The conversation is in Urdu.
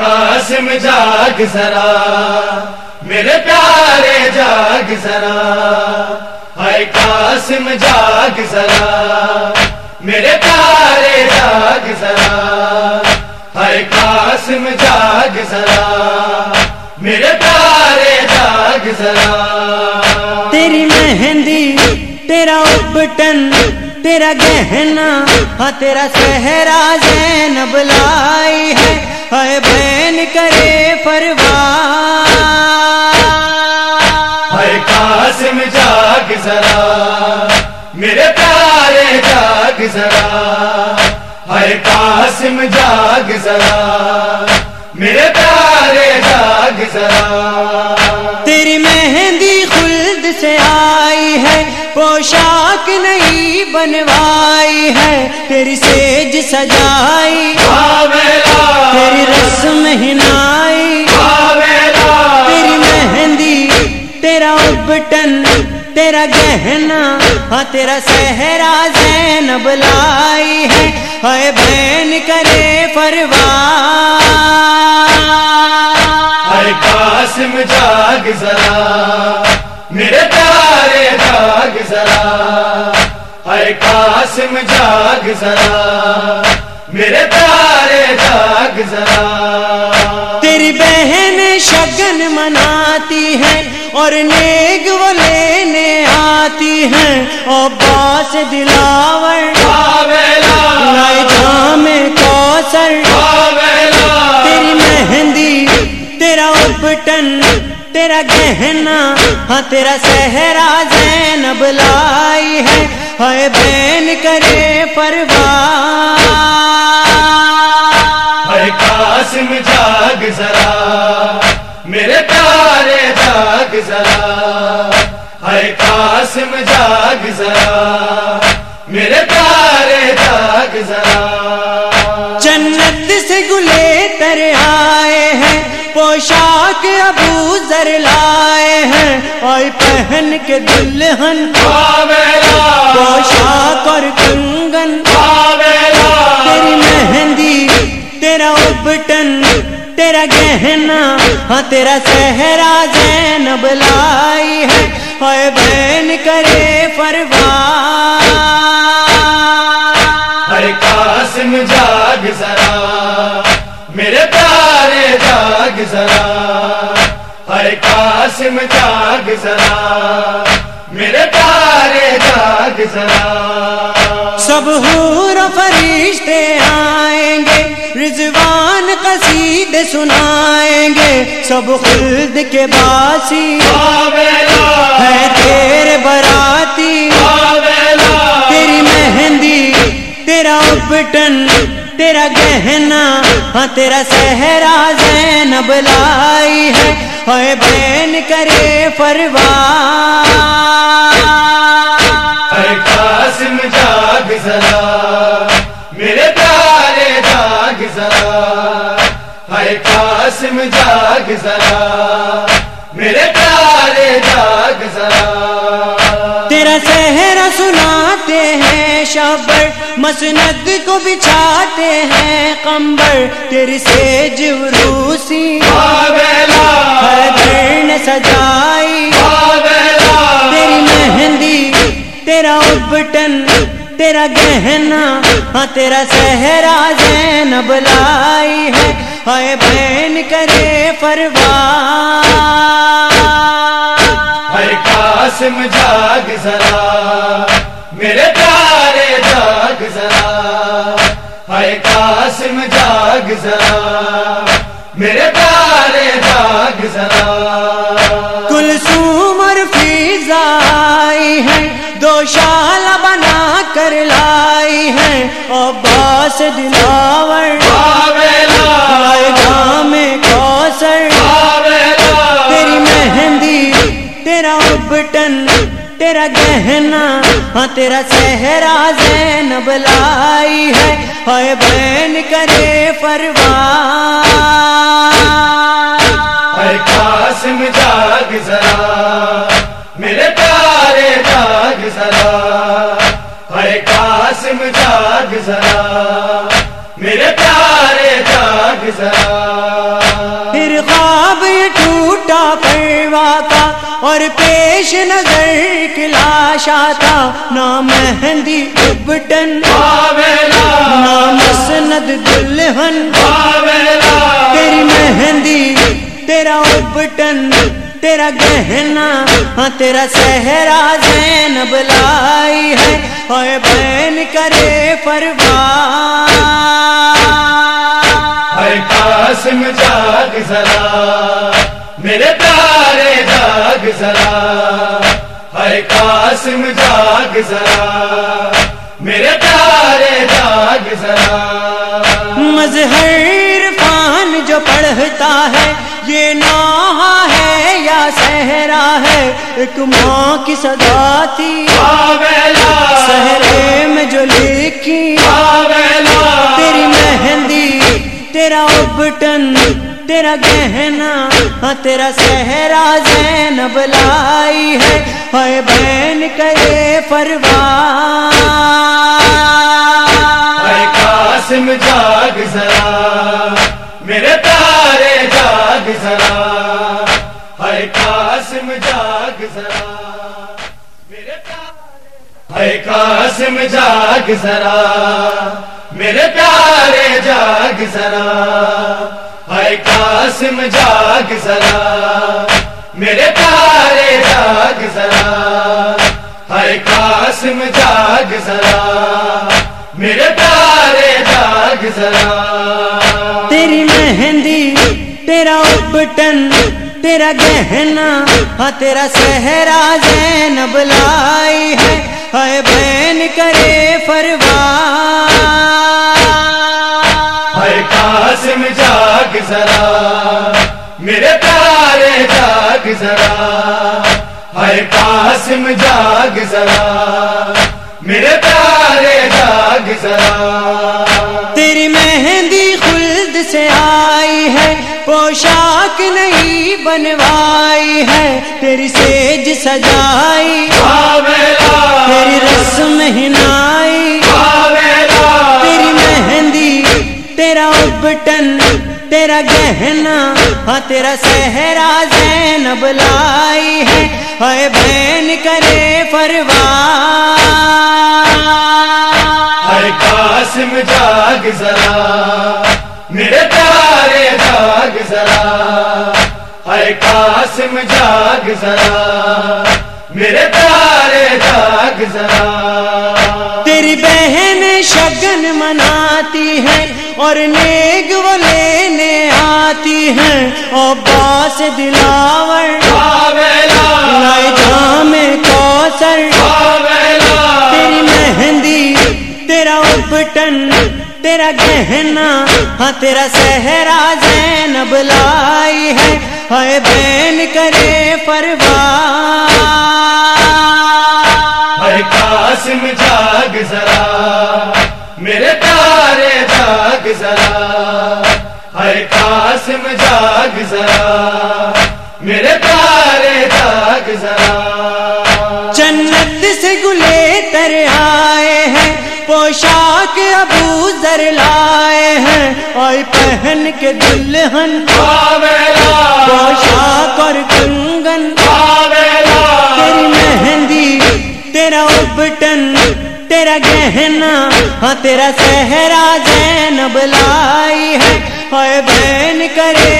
قاسم جاگ ذرا، میرے پیارے جاگ ذرا۔ ہائے قاسم جاگ ذرا، میرے پیارے جاگ ذرا۔ ہائے قاسم جاگ ذرا، میرے پیارے جاگ ذرا۔ تیری مہندی، تیرا ابٹن تیرا گہنا ہاں تیرا سہرا زینب لائی ہے۔ ہائے بین کرے پرواہ ہائے قاسم جاگ ذرا میرے پیارے جاگ ذرا۔ ہائے قاسم جاگ ذرا میرے پیارے جاگ ذرا۔ تیری مہندی خلد سے آئی ہے پوشاک نہیں بنوائی ہے تیری سیج سجائی۔ تیری رسم ہنائی۔ تیری مہندی، تیرا ابٹن، تیرا گہنا ہاں تیرا سہرا زینب لائی ہے۔ ہائے بہن کرے پرواہ ہائے قاسم جاگ ذرا۔ میرے پیارے جاگ ذرا ہائے قاسم جاگ ذرا۔ میرے پیارے جاگ ذرا۔ تیری بہن شگن مناتی ہے اور نیگ وہ لینے آتی ہے۔ اور باس دلاور جام کوثر۔ آویلا تیرا گہنا ہاں تیرا سہرا زینب لائی ہے۔ ہائے بین کرے پرواہ۔ ہائے قاسم جاگ ذرا۔ میرے پیارے جاگ ذرا۔ ہائے قاسم جاگ ذرا۔ میرے پیارے جاگ ذرا۔ جنت سے گلے تر آئے۔ پوشاک ابو ذر لائے ہیں۔ اور پہن کے دلہن پوشاک اور کنگن تیری مہندی تیرا ابٹن تیرا گہنا۔ ہاں تیرا سہرا زینب لائی ہے۔ ہائے بہن کرے پرواہ ہائے قاسم جاگ ذرا۔ جاگ ذرا ہائے قاسم جاگ ذرا میرے پیارے جاگ ذرا۔ سب حور و فرشتے آئیں گے رضوان قصید سنائیں گے۔ سب خلد کے باسی ہے تیرے براتی۔ تیری مہندی تیرا ابٹن تیرا گہنا ہاں تیرا سہرا زینب لائی ہے۔ ہائے بین کرے پرواہ قاسم، جاگ ذرا۔ میرے پیارے، جاگ ذرا۔ ہائے قاسم، جاگ ذرا۔ میرے پیارے، جاگ ہیں شبر مسند کو بچھاتے ہیں قمبر تیری سیج روسی۔ حیدر نے سجائی۔ تیری مہندی تیرا ابٹن تیرا گہنا ہاں تیرا سہرا زینب لائی ہے۔ ہائے بہن کرے پرواہ ہائے قاسم جاگ ذرا میرے ہائے قاسم جاگ ذرا۔ میرے پیارے جاگ ذرا۔ کلسوم اور فیضا آئی ہے دو شال بنا کر لائی ہے اور باس دلاور کوثر۔ تیری مہندی تیرا ابٹن تیرا گہنا ہاں تیرا سہرا زینب لائی ہے۔ ہائے بہن کرے قاسم جاگ ذرا۔ میرے پیارے جاگ ذرا۔ ہائے قاسم جاگ ذرا۔ میرے پیارے جاگ ذرا۔ خواب اور پیش نظر کلاش آتا نہ مہندی ابٹن نہ مسند دلہن تیری مہندی تیرا ابٹن تیرا گہنا ہاں تیرا سہرا زینب لائی ہے ہوئے بین کرے پرواہ ہر قاسم جاگ ذرا۔ میرے پیارے جاگ ذرا ہر قاسم جاگ ذرا۔ میرے پیارے جاگ ذرا۔ مظہر فان جو پڑھتا ہے یہ نوحہ ہے یا صحرا ہے؟ ایک ماں کی صدا تھی۔ صحرے میں جو لکھی تیری مہندی تیرا ابٹن۔ تیرا گہنا ہاں تیرا صحرا زینب لائی ہے۔ ہوئے بین کرے پرواہ قاسم، جاگ ذرا۔ میرے پیارے، جاگ ذرا۔ ہر قاسم، جاگ ذرا۔ میرے پیارے ہر قاسم، جاگ ذرا۔ میرے پیارے، جاگ ذرا۔ ہر قاسم جاگ ذرا، میرے پیارے جاگ ذرا۔ ہر قاسم جاگ ذرا، میرے پیارے جاگ ذرا۔ تیری مہندی، تیرا ابٹن تیرا گہنا ہاں تیرا صحرا زینب لائی ہے۔ ہے بین کرے فروا ذرا میرے پیارے جاگ ذرا ہر قاسم جاگ ذرا میرے پیارے جاگ ذرا۔ تیری مہندی خلد سے آئی ہے پوشاک نہیں بنوائی ہے تیری سیج سجائی تیری رسم ہنائی۔ تیری مہندی تیرا ابٹن تیرا گہنا ہاں تیرا صحرا زینب لائی ہے۔ ہے بین کرے پرواہ ہر قاسم جاگ ذرا میرے پیارے جاگ ذرا۔ ہر قاسم جاگ ذرا میرے پیارے جاگ ذرا۔ تیری بہن شگن مناتی ہے اور نیگ وہ لینے آتی ہے اور باس دلاور۔ باویلا لائے جام کوثر۔ تیری مہندی، تیرا ابٹن تیرا گہنا ہاں تیرا صحرا زینب لائی ہے۔ ہے بین کرے پرواہ ہر قاسم جاگ ذرا۔ میرے پیارے جاگ ذرا ہر قاسم جاگ ذرا۔ میرے پیارے جاگ ذرا۔ جنت سے گلے تر آئے ہیں پوشاک ابو ذر لائے ہیں۔ اور پہن کے دلہن پوشاک اور کنگن تیری مہندی تیرا ابٹن تیرا گہنا ہاں تیرا صحرا زینب لائی ہے۔ بہن کرے